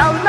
oh no.